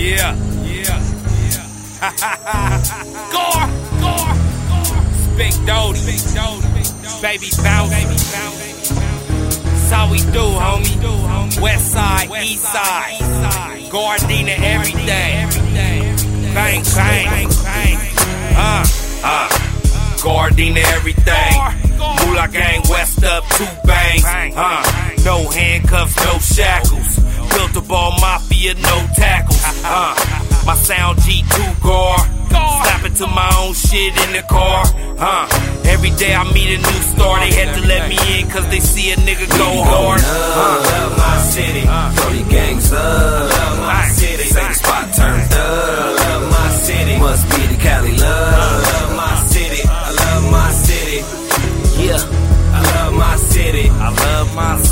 Yeah, yeah, yeah. Gore, gore, Spink Doty, Baby Bounce, That's how we do, homie. West side, east side. Gardena, everything. Bang, bang, bang. Uh, uh. Gardena, everything. Moolah gang, west up, 2 Bangz. Uh, no handcuffs, no shackles. Built a ball mafia, no tackles. Uh, my sound G2 Gar. Slap it to my own shit in the car. Uh, every day I meet a new star. They had to let me in cause they see a nigga go hard. Uh, love my city. Throw your gangs up. Love my city. Say the spot turned up. Love my city. Must be the Cali love. Love my city. I love my city. Yeah. I love my city. I love my city.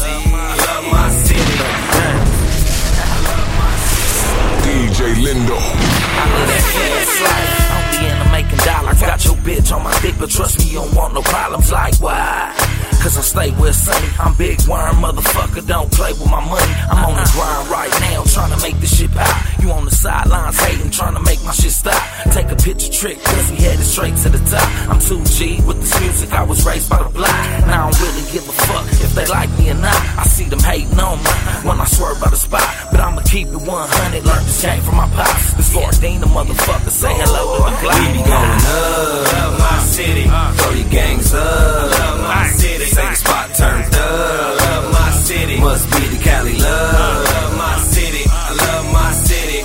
Lindo. I live that fast life. Only into making dollars. Got your bitch on my dick, but trust me, you don't want no problems. Like why? Cause I stay with Sunny. I'm big worm, motherfucker. Don't play with my money. I'm on the grind right now, trying to make this shit out. You on the sidelines hating, trying to make my shit stop. Take a picture trick, cause we headed straight to the top. I'm 2G with this music, I was raised by the block. And I don't really give a fuck keep it 100. Learn to shame from my pops. Motherfucker. Say hello to the clock. We be going up, love my city. Throw your gangs up, love my city. Say the spot turned up, love my city. Must be the Cali love, love my city. I love my city.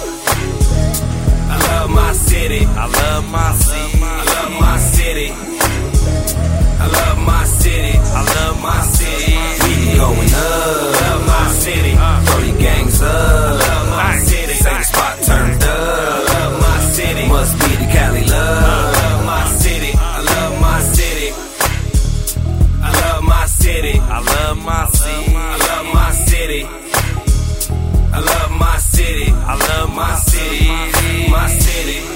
I love my city. I love my city. I love my city. I love my city. I love my city. I love my city. I love my city. My city.